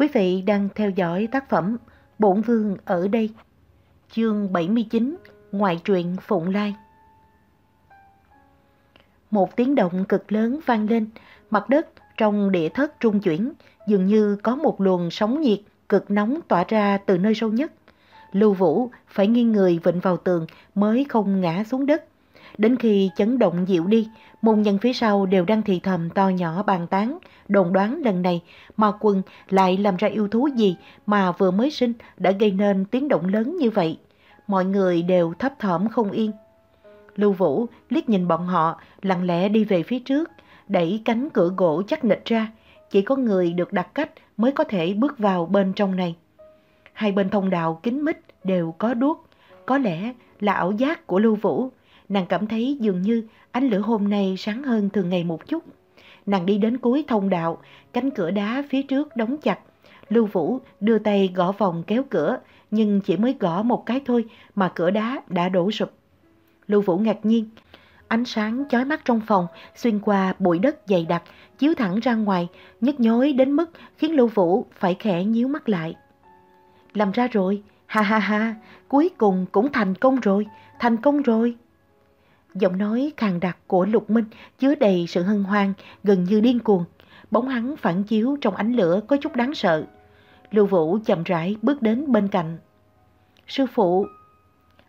Quý vị đang theo dõi tác phẩm Bổn Vương ở đây, chương 79, ngoại truyện Phụng Lai. Một tiếng động cực lớn vang lên, mặt đất trong địa thất trung chuyển, dường như có một luồng sóng nhiệt cực nóng tỏa ra từ nơi sâu nhất. Lưu Vũ phải nghiêng người vịnh vào tường mới không ngã xuống đất. Đến khi chấn động dịu đi, môn nhân phía sau đều đang thì thầm to nhỏ bàn tán, đồn đoán lần này mà quân lại làm ra yêu thú gì mà vừa mới sinh đã gây nên tiếng động lớn như vậy. Mọi người đều thấp thỏm không yên. Lưu Vũ liếc nhìn bọn họ, lặng lẽ đi về phía trước, đẩy cánh cửa gỗ chắc nịch ra. Chỉ có người được đặt cách mới có thể bước vào bên trong này. Hai bên thông đạo kín mít đều có đuốc, có lẽ là ảo giác của Lưu Vũ. Nàng cảm thấy dường như ánh lửa hôm nay sáng hơn thường ngày một chút. Nàng đi đến cuối thông đạo, cánh cửa đá phía trước đóng chặt. Lưu Vũ đưa tay gõ vòng kéo cửa, nhưng chỉ mới gõ một cái thôi mà cửa đá đã đổ sụp. Lưu Vũ ngạc nhiên, ánh sáng chói mắt trong phòng xuyên qua bụi đất dày đặc, chiếu thẳng ra ngoài, nhức nhối đến mức khiến Lưu Vũ phải khẽ nhíu mắt lại. Làm ra rồi, ha ha ha, cuối cùng cũng thành công rồi, thành công rồi. Giọng nói khàn đặc của Lục Minh chứa đầy sự hân hoan, gần như điên cuồng. Bóng hắn phản chiếu trong ánh lửa có chút đáng sợ. Lưu Vũ chậm rãi bước đến bên cạnh. Sư phụ!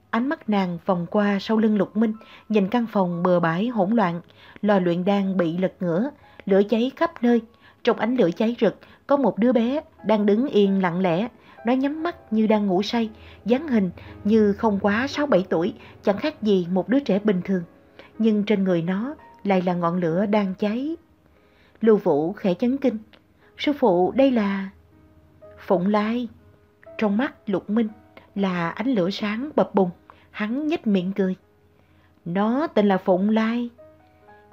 Ánh mắt nàng vòng qua sau lưng Lục Minh, nhìn căn phòng bừa bãi hỗn loạn, lò luyện đang bị lật ngửa, lửa cháy khắp nơi. Trong ánh lửa cháy rực, có một đứa bé đang đứng yên lặng lẽ, nó nhắm mắt như đang ngủ say, dáng hình như không quá 6-7 tuổi, chẳng khác gì một đứa trẻ bình thường. Nhưng trên người nó lại là ngọn lửa đang cháy. Lưu Vũ khẽ chấn kinh. Sư phụ đây là... Phụng Lai. Trong mắt Lục Minh là ánh lửa sáng bập bùng, hắn nhếch miệng cười. Nó tên là Phụng Lai.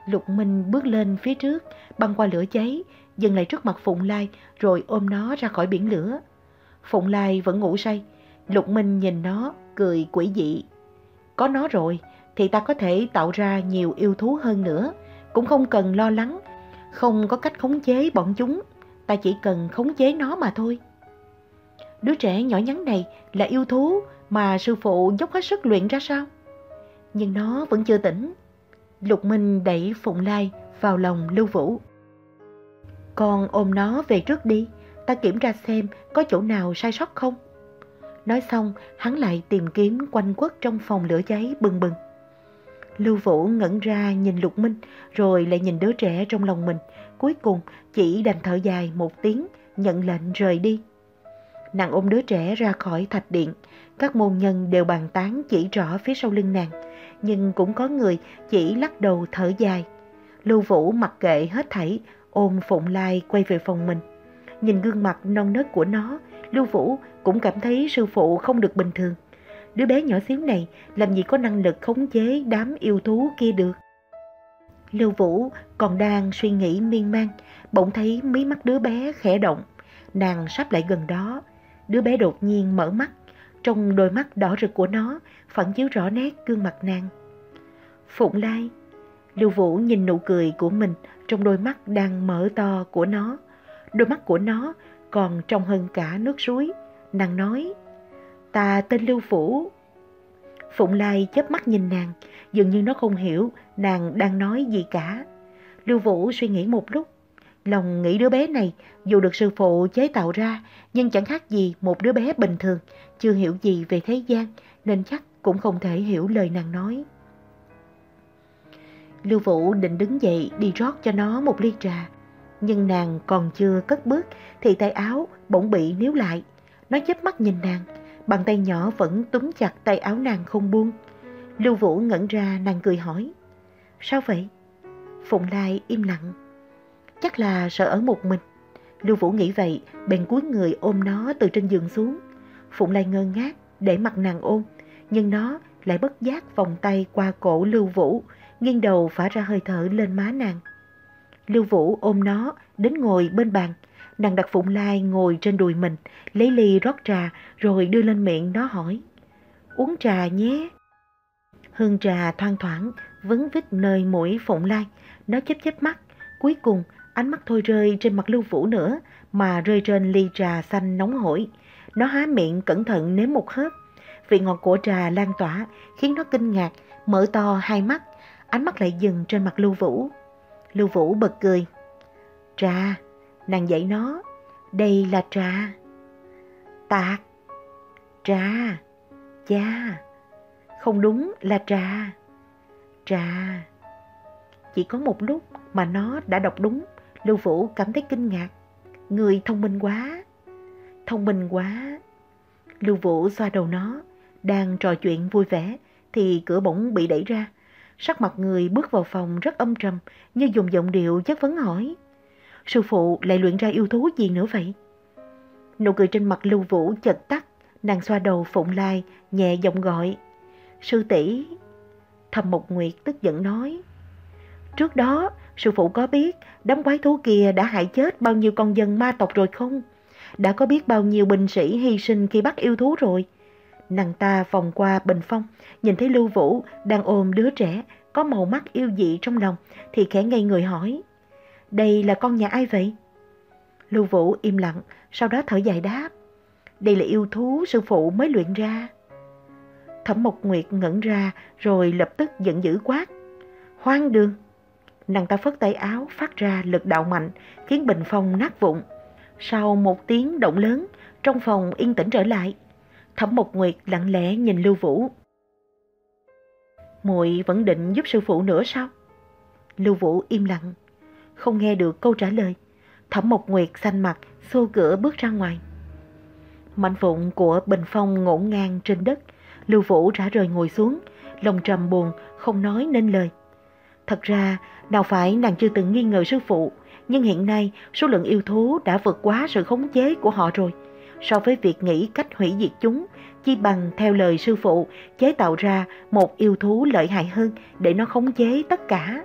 Lục Minh bước lên phía trước, băng qua lửa cháy, dừng lại trước mặt Phụng Lai rồi ôm nó ra khỏi biển lửa. Phụng Lai vẫn ngủ say. Lục Minh nhìn nó, cười quỷ dị. Có nó rồi, thì ta có thể tạo ra nhiều yêu thú hơn nữa. Cũng không cần lo lắng, không có cách khống chế bọn chúng. Ta chỉ cần khống chế nó mà thôi. Đứa trẻ nhỏ nhắn này là yêu thú mà sư phụ dốc hết sức luyện ra sao? Nhưng nó vẫn chưa tỉnh. Lục Minh đẩy Phụng Lai vào lòng Lưu Vũ. Con ôm nó về trước đi ta kiểm tra xem có chỗ nào sai sót không. Nói xong, hắn lại tìm kiếm quanh quất trong phòng lửa cháy bừng bừng. Lưu Vũ ngẩn ra nhìn Lục Minh, rồi lại nhìn đứa trẻ trong lòng mình. Cuối cùng chỉ đành thở dài một tiếng, nhận lệnh rời đi. Nàng ôm đứa trẻ ra khỏi thạch điện. Các môn nhân đều bàn tán chỉ rõ phía sau lưng nàng. Nhưng cũng có người chỉ lắc đầu thở dài. Lưu Vũ mặc kệ hết thảy, ôm Phụng Lai quay về phòng mình. Nhìn gương mặt non nớt của nó, Lưu Vũ cũng cảm thấy sư phụ không được bình thường. Đứa bé nhỏ xíu này làm gì có năng lực khống chế đám yêu thú kia được. Lưu Vũ còn đang suy nghĩ miên man, bỗng thấy mí mắt đứa bé khẽ động. Nàng sắp lại gần đó. Đứa bé đột nhiên mở mắt, trong đôi mắt đỏ rực của nó phản chiếu rõ nét gương mặt nàng. Phụng Lai, Lưu Vũ nhìn nụ cười của mình trong đôi mắt đang mở to của nó. Đôi mắt của nó còn trong hơn cả nước suối. Nàng nói, ta tên Lưu Phủ. Phụng Lai chớp mắt nhìn nàng, dường như nó không hiểu nàng đang nói gì cả. Lưu Vũ suy nghĩ một lúc, lòng nghĩ đứa bé này dù được sư phụ chế tạo ra nhưng chẳng khác gì một đứa bé bình thường, chưa hiểu gì về thế gian nên chắc cũng không thể hiểu lời nàng nói. Lưu Vũ định đứng dậy đi rót cho nó một ly trà, nhưng nàng còn chưa cất bước thì tay áo bỗng bị níu lại. Nó chớp mắt nhìn nàng, bàn tay nhỏ vẫn túm chặt tay áo nàng không buông. Lưu Vũ ngẩn ra nàng cười hỏi. Sao vậy? Phụng Lai im lặng. Chắc là sợ ở một mình. Lưu Vũ nghĩ vậy, bèn cúi người ôm nó từ trên giường xuống. Phụng Lai ngơ ngác, để mặt nàng ôm, nhưng nó lại bất giác vòng tay qua cổ Lưu Vũ, nghiêng đầu phả ra hơi thở lên má nàng. Lưu Vũ ôm nó đến ngồi bên bàn. Nàng đặt Phụng Lai ngồi trên đùi mình, lấy ly rót trà rồi đưa lên miệng nó hỏi. Uống trà nhé. Hương trà thoang thoảng, vấn vít nơi mũi Phụng Lai. Nó chớp chớp mắt. Cuối cùng Ánh mắt thôi rơi trên mặt Lưu Vũ nữa mà rơi trên ly trà xanh nóng hổi. Nó há miệng cẩn thận nếm một hớp. Vị ngọt của trà lan tỏa khiến nó kinh ngạc, mở to hai mắt, ánh mắt lại dừng trên mặt Lưu Vũ. Lưu Vũ bật cười. Trà, nàng dạy nó, đây là trà. Tạc, trà, cha, không đúng là trà. Trà. Chỉ có một lúc mà nó đã đọc đúng, Lưu Vũ cảm thấy kinh ngạc. Người thông minh quá, thông minh quá. Lưu Vũ xoa đầu nó, đang trò chuyện vui vẻ thì cửa bỗng bị đẩy ra. Sắc mặt người bước vào phòng rất âm trầm như dùng giọng điệu chất vấn hỏi. Sư phụ lại luyện ra yêu thú gì nữa vậy? Nụ cười trên mặt Lưu Vũ chật tắt, nàng xoa đầu Phụng Lai, nhẹ giọng gọi. Sư tỷ Thầm Mộc Nguyệt tức giận nói. Trước đó, sư phụ có biết đám quái thú kia đã hại chết bao nhiêu con dân ma tộc rồi không? Đã có biết bao nhiêu binh sĩ hy sinh khi bắt yêu thú rồi? Nàng ta vòng qua bình phong, nhìn thấy Lưu Vũ đang ôm đứa trẻ có màu mắt yêu dị trong lòng thì khẽ ngây người hỏi. Đây là con nhà ai vậy? Lưu Vũ im lặng, sau đó thở dài đáp. Đây là yêu thú sư phụ mới luyện ra. Thẩm Mộc Nguyệt ngẩn ra rồi lập tức giận dữ quát. Hoang đường! Nàng ta phất tay áo phát ra lực đạo mạnh khiến bình phong nát vụn. Sau một tiếng động lớn, trong phòng yên tĩnh trở lại. Thẩm Mộc Nguyệt lặng lẽ nhìn Lưu Vũ. muội vẫn định giúp sư phụ nữa sao? Lưu Vũ im lặng, không nghe được câu trả lời. Thẩm Mộc Nguyệt xanh mặt, xô cửa bước ra ngoài. Mạnh vụn của bình phong ngổn ngang trên đất, Lưu Vũ rã rời ngồi xuống, lòng trầm buồn, không nói nên lời. Thật ra, nào phải nàng chưa từng nghi ngờ sư phụ, nhưng hiện nay số lượng yêu thú đã vượt quá sự khống chế của họ rồi. So với việc nghĩ cách hủy diệt chúng, chi bằng theo lời sư phụ chế tạo ra một yêu thú lợi hại hơn để nó khống chế tất cả.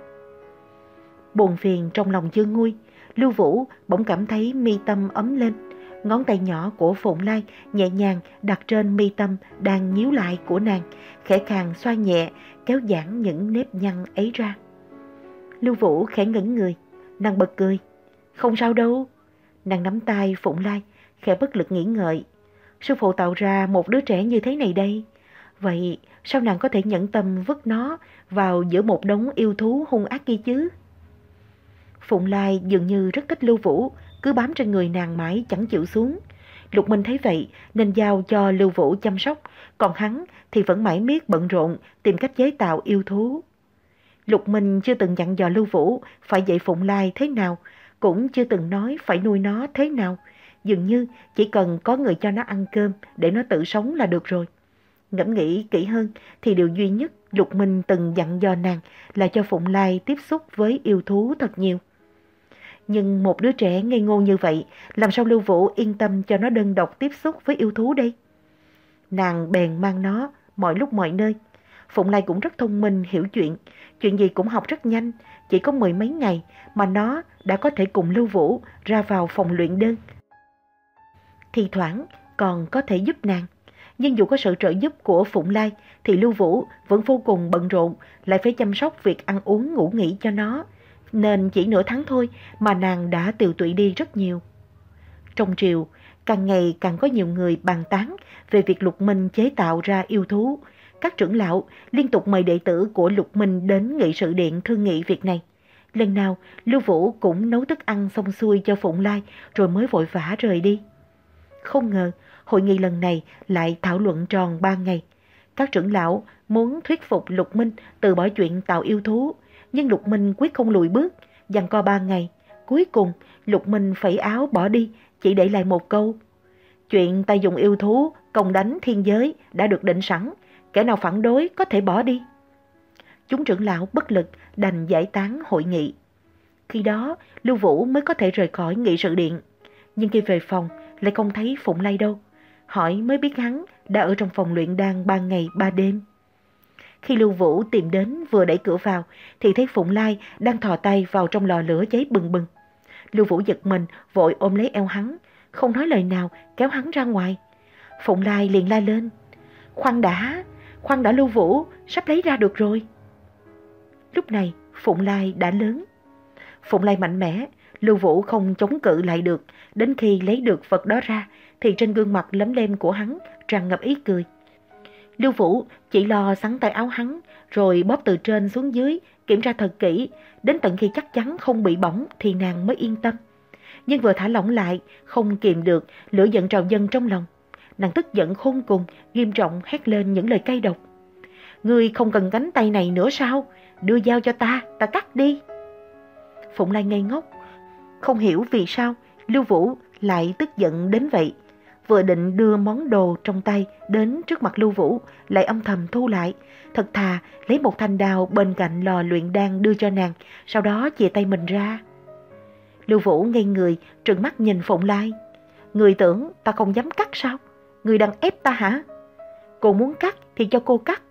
Buồn phiền trong lòng chưa nguôi, Lưu Vũ bỗng cảm thấy mi tâm ấm lên. Ngón tay nhỏ của Phụng Lai nhẹ nhàng đặt trên mi tâm đang nhíu lại của nàng, khẽ khàng xoa nhẹ, kéo giãn những nếp nhăn ấy ra. Lưu Vũ khẽ ngẩn người, nàng bật cười. Không sao đâu. Nàng nắm tay Phụng Lai, khẽ bất lực nghĩ ngợi. Sư phụ tạo ra một đứa trẻ như thế này đây. Vậy sao nàng có thể nhẫn tâm vứt nó vào giữa một đống yêu thú hung ác kia chứ? Phụng Lai dường như rất thích Lưu Vũ, cứ bám trên người nàng mãi chẳng chịu xuống. Lục Minh thấy vậy nên giao cho Lưu Vũ chăm sóc, còn hắn thì vẫn mãi miết bận rộn tìm cách chế tạo yêu thú. Lục Minh chưa từng dặn dò Lưu Vũ phải dạy Phụng Lai thế nào, cũng chưa từng nói phải nuôi nó thế nào. Dường như chỉ cần có người cho nó ăn cơm để nó tự sống là được rồi. Ngẫm nghĩ kỹ hơn thì điều duy nhất Lục Minh từng dặn dò nàng là cho Phụng Lai tiếp xúc với yêu thú thật nhiều. Nhưng một đứa trẻ ngây ngô như vậy, làm sao Lưu Vũ yên tâm cho nó đơn độc tiếp xúc với yêu thú đây? Nàng bèn mang nó mọi lúc mọi nơi. Phụng Lai cũng rất thông minh, hiểu chuyện. Chuyện gì cũng học rất nhanh. Chỉ có mười mấy ngày mà nó đã có thể cùng Lưu Vũ ra vào phòng luyện đơn. Thì thoảng còn có thể giúp nàng. Nhưng dù có sự trợ giúp của Phụng Lai thì Lưu Vũ vẫn vô cùng bận rộn, lại phải chăm sóc việc ăn uống ngủ nghỉ cho nó. Nên chỉ nửa tháng thôi mà nàng đã tiều tụy đi rất nhiều. Trong triều, càng ngày càng có nhiều người bàn tán về việc Lục Minh chế tạo ra yêu thú, các trưởng lão liên tục mời đệ tử của Lục Minh đến nghị sự điện thương nghị việc này. Lần nào, Lưu Vũ cũng nấu thức ăn xong xuôi cho Phụng Lai rồi mới vội vã rời đi. Không ngờ, hội nghị lần này lại thảo luận tròn ba ngày. Các trưởng lão muốn thuyết phục Lục Minh từ bỏ chuyện tạo yêu thú, nhưng Lục Minh quyết không lùi bước, dằn co ba ngày. Cuối cùng, Lục Minh phẩy áo bỏ đi, chỉ để lại một câu. Chuyện ta dùng yêu thú công đánh thiên giới đã được định sẵn, kẻ nào phản đối có thể bỏ đi. Chúng trưởng lão bất lực đành giải tán hội nghị. Khi đó, Lưu Vũ mới có thể rời khỏi nghị sự điện. Nhưng khi về phòng, lại không thấy Phụng Lai đâu. Hỏi mới biết hắn đã ở trong phòng luyện đan ba ngày ba đêm. Khi Lưu Vũ tìm đến vừa đẩy cửa vào, thì thấy Phụng Lai đang thò tay vào trong lò lửa cháy bừng bừng. Lưu Vũ giật mình, vội ôm lấy eo hắn, không nói lời nào, kéo hắn ra ngoài. Phụng Lai liền la lên. Khoan đã, khoan đã Lưu Vũ, sắp lấy ra được rồi. Lúc này, Phụng Lai đã lớn. Phụng Lai mạnh mẽ, Lưu Vũ không chống cự lại được, đến khi lấy được vật đó ra thì trên gương mặt lấm lem của hắn tràn ngập ý cười. Lưu Vũ chỉ lo sắn tay áo hắn, rồi bóp từ trên xuống dưới, kiểm tra thật kỹ, đến tận khi chắc chắn không bị bỏng thì nàng mới yên tâm. Nhưng vừa thả lỏng lại, không kìm được, lửa giận trào dâng trong lòng. Nàng tức giận khôn cùng, nghiêm trọng hét lên những lời cay độc. Ngươi không cần cánh tay này nữa sao? Đưa dao cho ta, ta cắt đi. Phụng Lai ngây ngốc, không hiểu vì sao Lưu Vũ lại tức giận đến vậy. Vừa định đưa món đồ trong tay đến trước mặt Lưu Vũ, lại âm thầm thu lại. Thật thà, lấy một thanh đao bên cạnh lò luyện đan đưa cho nàng, sau đó chìa tay mình ra. Lưu Vũ ngây người, trừng mắt nhìn Phụng Lai. Người tưởng ta không dám cắt sao? Người đang ép ta hả? Cô muốn cắt thì cho cô cắt.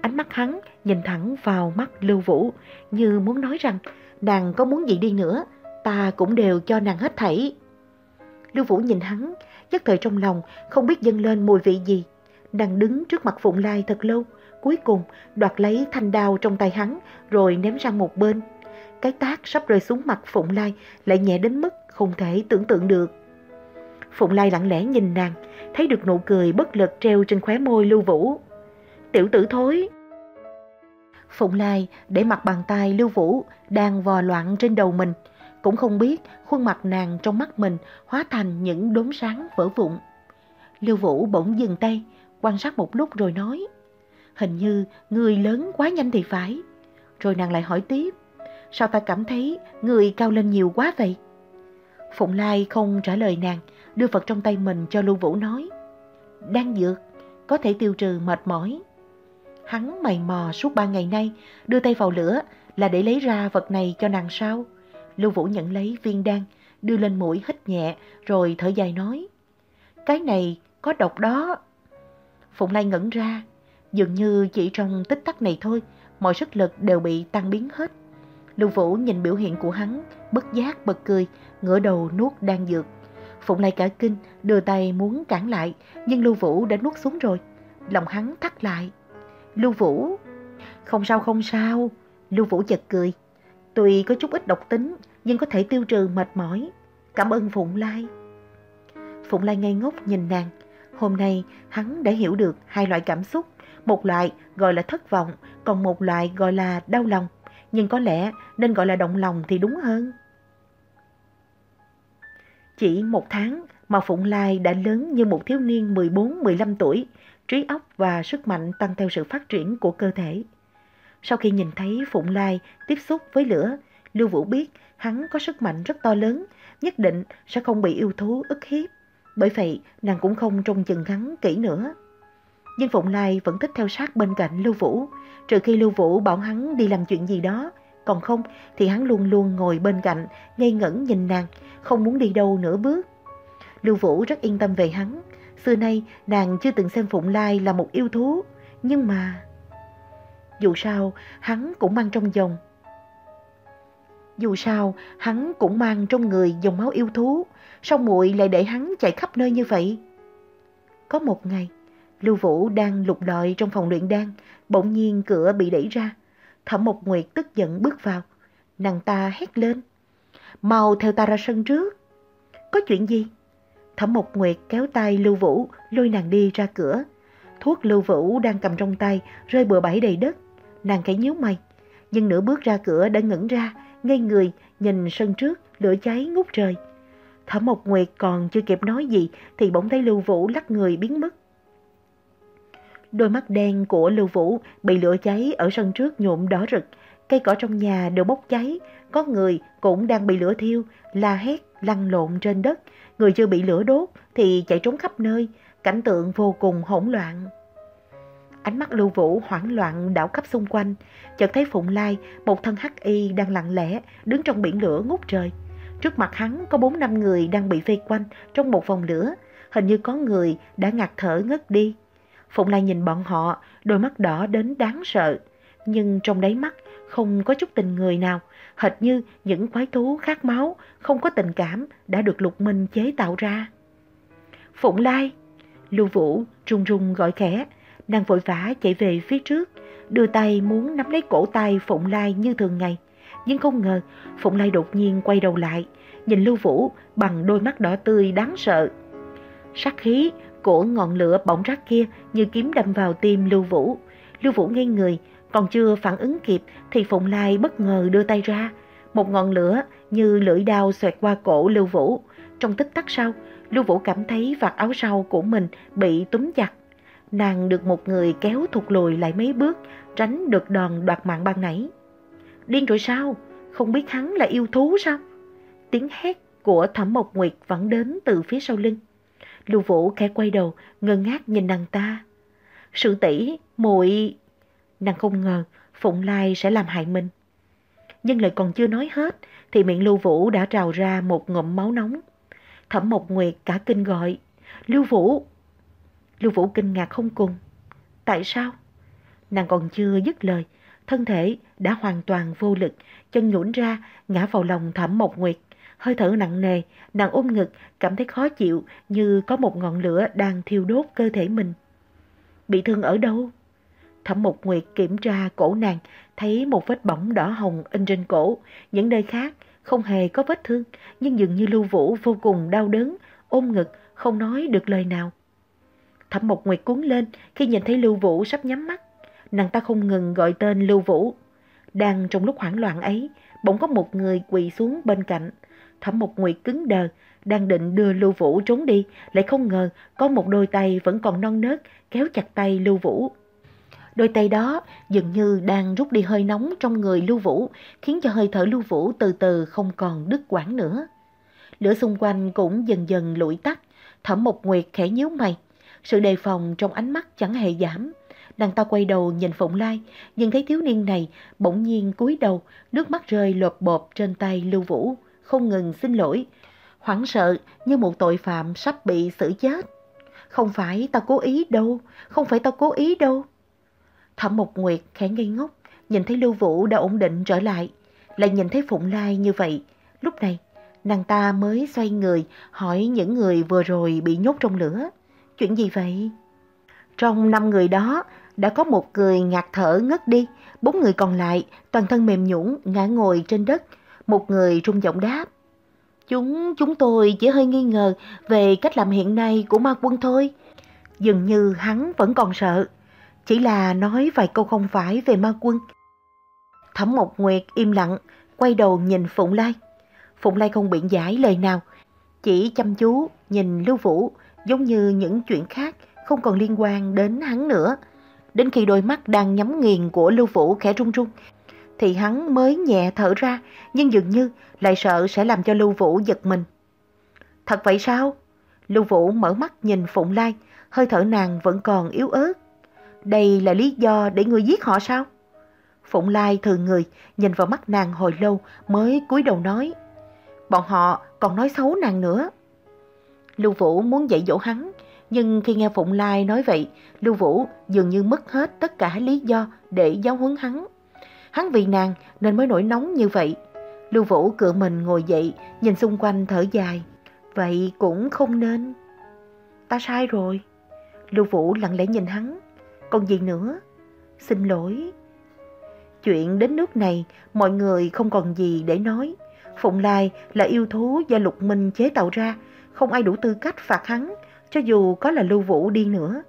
Ánh mắt hắn nhìn thẳng vào mắt Lưu Vũ như muốn nói rằng nàng có muốn gì đi nữa, ta cũng đều cho nàng hết thảy. Lưu Vũ nhìn hắn, nhất thời trong lòng không biết dâng lên mùi vị gì. Nàng đứng trước mặt Phụng Lai thật lâu, cuối cùng đoạt lấy thanh đao trong tay hắn rồi ném sang một bên. Cái tác sắp rơi xuống mặt Phụng Lai lại nhẹ đến mức không thể tưởng tượng được. Phụng Lai lặng lẽ nhìn nàng, thấy được nụ cười bất lực treo trên khóe môi Lưu Vũ. Tiểu tử thối! Phụng Lai để mặt bàn tay Lưu Vũ đang vò loạn trên đầu mình, cũng không biết khuôn mặt nàng trong mắt mình hóa thành những đốm sáng vỡ vụn. Lưu Vũ bỗng dừng tay, quan sát một lúc rồi nói, hình như người lớn quá nhanh thì phải. Rồi nàng lại hỏi tiếp, sao ta cảm thấy người cao lên nhiều quá vậy? Phụng Lai không trả lời nàng, đưa vật trong tay mình cho Lưu Vũ nói, đang dược, có thể tiêu trừ mệt mỏi. Hắn mày mò suốt ba ngày nay, đưa tay vào lửa là để lấy ra vật này cho nàng sao? Lưu Vũ nhận lấy viên đan, đưa lên mũi hít nhẹ, rồi thở dài nói. Cái này có độc đó. Phụng Lai ngẩn ra, dường như chỉ trong tích tắc này thôi, mọi sức lực đều bị tăng biến hết. Lưu Vũ nhìn biểu hiện của hắn, bất giác bật cười, ngửa đầu nuốt đan dược. Phụng Lai cả kinh, đưa tay muốn cản lại, nhưng Lưu Vũ đã nuốt xuống rồi. Lòng hắn thắt lại. Lưu Vũ, không sao không sao, Lưu Vũ chật cười. Tuy có chút ít độc tính, nhưng có thể tiêu trừ mệt mỏi. Cảm ơn Phụng Lai. Phụng Lai ngây ngốc nhìn nàng. Hôm nay hắn đã hiểu được hai loại cảm xúc. Một loại gọi là thất vọng, còn một loại gọi là đau lòng. Nhưng có lẽ nên gọi là động lòng thì đúng hơn. Chỉ một tháng mà Phụng Lai đã lớn như một thiếu niên 14-15 tuổi, trí óc và sức mạnh tăng theo sự phát triển của cơ thể. Sau khi nhìn thấy Phụng Lai tiếp xúc với lửa, Lưu Vũ biết hắn có sức mạnh rất to lớn, nhất định sẽ không bị yêu thú ức hiếp. Bởi vậy, nàng cũng không trông chừng hắn kỹ nữa. Nhưng Phụng Lai vẫn thích theo sát bên cạnh Lưu Vũ, trừ khi Lưu Vũ bảo hắn đi làm chuyện gì đó. Còn không thì hắn luôn luôn ngồi bên cạnh, ngây ngẩn nhìn nàng, không muốn đi đâu nửa bước. Lưu Vũ rất yên tâm về hắn. Xưa nay nàng chưa từng xem Phụng Lai là một yêu thú, nhưng mà... Dù sao, hắn cũng mang trong dòng. Dù sao, hắn cũng mang trong người dòng máu yêu thú, sao muội lại để hắn chạy khắp nơi như vậy? Có một ngày, Lưu Vũ đang lục lọi trong phòng luyện đan, bỗng nhiên cửa bị đẩy ra. Thẩm Mộc Nguyệt tức giận bước vào, nàng ta hét lên. Mau theo ta ra sân trước. Có chuyện gì? Thẩm Mộc Nguyệt kéo tay Lưu Vũ, lôi nàng đi ra cửa. Thuốc Lưu Vũ đang cầm trong tay, rơi bừa bãi đầy đất. Nàng khẽ nhíu mày, nhưng nửa bước ra cửa đã ngẩn ra, ngây người, nhìn sân trước, lửa cháy ngút trời. Thẩm Mộc Nguyệt còn chưa kịp nói gì thì bỗng thấy Lưu Vũ lắc người biến mất. Đôi mắt đen của Lưu Vũ bị lửa cháy ở sân trước nhuộm đỏ rực, cây cỏ trong nhà đều bốc cháy, có người cũng đang bị lửa thiêu, la hét, lăn lộn trên đất, người chưa bị lửa đốt thì chạy trốn khắp nơi, cảnh tượng vô cùng hỗn loạn. Ánh mắt Lưu Vũ hoảng loạn đảo khắp xung quanh, chợt thấy Phụng Lai, một thân hắc y đang lặng lẽ đứng trong biển lửa ngút trời. Trước mặt hắn có bốn năm người đang bị vây quanh trong một vòng lửa, hình như có người đã ngạt thở ngất đi. Phụng Lai nhìn bọn họ, đôi mắt đỏ đến đáng sợ, nhưng trong đáy mắt không có chút tình người nào, hệt như những quái thú khát máu, không có tình cảm đã được Lục Minh chế tạo ra. Phụng Lai! Lưu Vũ run run gọi khẽ, nàng vội vã chạy về phía trước, đưa tay muốn nắm lấy cổ tay Phụng Lai như thường ngày. nhưng không ngờ Phụng Lai đột nhiên quay đầu lại, nhìn Lưu Vũ bằng đôi mắt đỏ tươi đáng sợ. Sát khí của ngọn lửa bỏng rác kia như kiếm đâm vào tim Lưu Vũ. Lưu Vũ ngây người, còn chưa phản ứng kịp thì Phụng Lai bất ngờ đưa tay ra. Một ngọn lửa như lưỡi đao xoẹt qua cổ Lưu Vũ. Trong tích tắc sau, Lưu Vũ cảm thấy vạt áo sau của mình bị túm chặt. Nàng được một người kéo thụt lùi lại mấy bước, tránh được đòn đoạt mạng ban nãy. Điên rồi sao? Không biết hắn là yêu thú sao? Tiếng hét của Thẩm Mộc Nguyệt vẫn đến từ phía sau lưng. Lưu Vũ khẽ quay đầu, ngơ ngác nhìn nàng ta. Sự tỷ, muội Nàng không ngờ Phụng Lai sẽ làm hại mình. Nhưng lời còn chưa nói hết thì miệng Lưu Vũ đã trào ra một ngụm máu nóng. Thẩm Mộc Nguyệt cả kinh gọi. Lưu Vũ! Lưu Vũ kinh ngạc không cùng. Tại sao? Nàng còn chưa dứt lời. Thân thể đã hoàn toàn vô lực, chân nhũn ra, ngã vào lòng Thẩm Mộc Nguyệt. Hơi thở nặng nề, nàng ôm ngực, cảm thấy khó chịu như có một ngọn lửa đang thiêu đốt cơ thể mình. Bị thương ở đâu? Thẩm Mộc Nguyệt kiểm tra cổ nàng, thấy một vết bỏng đỏ hồng in trên cổ. Những nơi khác không hề có vết thương, nhưng dường như Lưu Vũ vô cùng đau đớn, ôm ngực, không nói được lời nào. Thẩm Mộc Nguyệt cuốn lên khi nhìn thấy Lưu Vũ sắp nhắm mắt. Nàng ta không ngừng gọi tên Lưu Vũ. Đang trong lúc hoảng loạn ấy, bỗng có một người quỳ xuống bên cạnh. Thẩm Mộc Nguyệt cứng đờ, đang định đưa Lưu Vũ trốn đi, lại không ngờ có một đôi tay vẫn còn non nớt kéo chặt tay Lưu Vũ. Đôi tay đó dường như đang rút đi hơi nóng trong người Lưu Vũ, khiến cho hơi thở Lưu Vũ từ từ không còn đứt quãng nữa. Lửa xung quanh cũng dần dần lụi tắt, thẩm Mộc nguyệt khẽ nhíu mày. Sự đề phòng trong ánh mắt chẳng hề giảm. Nàng ta quay đầu nhìn Phụng Lai, nhưng thấy thiếu niên này bỗng nhiên cúi đầu, nước mắt rơi lột bột trên tay Lưu Vũ, không ngừng xin lỗi. Hoảng sợ như một tội phạm sắp bị xử chết. Không phải tao cố ý đâu, không phải tao cố ý đâu. Thẩm Mộc Nguyệt khẽ ngây ngốc, nhìn thấy Lưu Vũ đã ổn định trở lại, lại nhìn thấy Phụng Lai như vậy. Lúc này, nàng ta mới xoay người hỏi những người vừa rồi bị nhốt trong lửa. Chuyện gì vậy? Trong năm người đó, đã có một người ngạt thở ngất đi, bốn người còn lại toàn thân mềm nhũn ngã ngồi trên đất, một người rung giọng đáp. Chúng, chúng tôi chỉ hơi nghi ngờ về cách làm hiện nay của ma quân thôi. Dường như hắn vẫn còn sợ. Chỉ là nói vài câu không phải về ma quân. Thẩm Mộc Nguyệt im lặng, quay đầu nhìn Phụng Lai. Phụng Lai không biện giải lời nào, chỉ chăm chú nhìn Lưu Vũ giống như những chuyện khác không còn liên quan đến hắn nữa. Đến khi đôi mắt đang nhắm nghiền của Lưu Vũ khẽ run run, thì hắn mới nhẹ thở ra, nhưng dường như lại sợ sẽ làm cho Lưu Vũ giật mình. Thật vậy sao? Lưu Vũ mở mắt nhìn Phụng Lai, hơi thở nàng vẫn còn yếu ớt. Đây là lý do để người giết họ sao? Phụng Lai thường người, nhìn vào mắt nàng hồi lâu mới cúi đầu nói. Bọn họ còn nói xấu nàng nữa. Lưu Vũ muốn dạy dỗ hắn, nhưng khi nghe Phụng Lai nói vậy, Lưu Vũ dường như mất hết tất cả lý do để giáo huấn hắn. Hắn vì nàng nên mới nổi nóng như vậy. Lưu Vũ cựa mình ngồi dậy, nhìn xung quanh thở dài. Vậy cũng không nên. Ta sai rồi. Lưu Vũ lặng lẽ nhìn hắn. Còn gì nữa? Xin lỗi. Chuyện đến nước này, mọi người không còn gì để nói. Phụng Lai là yêu thú do Lục Minh chế tạo ra, không ai đủ tư cách phạt hắn, cho dù có là Lưu Vũ đi nữa.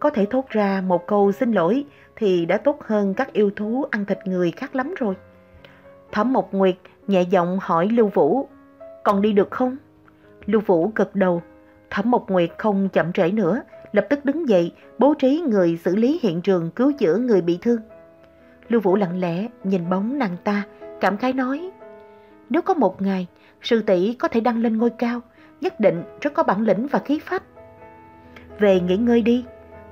Có thể thốt ra một câu xin lỗi thì đã tốt hơn các yêu thú ăn thịt người khác lắm rồi. Thẩm Mộc Nguyệt nhẹ giọng hỏi Lưu Vũ, còn đi được không? Lưu Vũ gật đầu, Thẩm Mộc Nguyệt không chậm trễ nữa, lập tức đứng dậy, bố trí người xử lý hiện trường cứu chữa người bị thương. Lưu Vũ lặng lẽ nhìn bóng nàng ta, cảm khái nói, nếu có một ngày sư tỷ có thể đăng lên ngôi cao, nhất định rất có bản lĩnh và khí phách. Về nghỉ ngơi đi,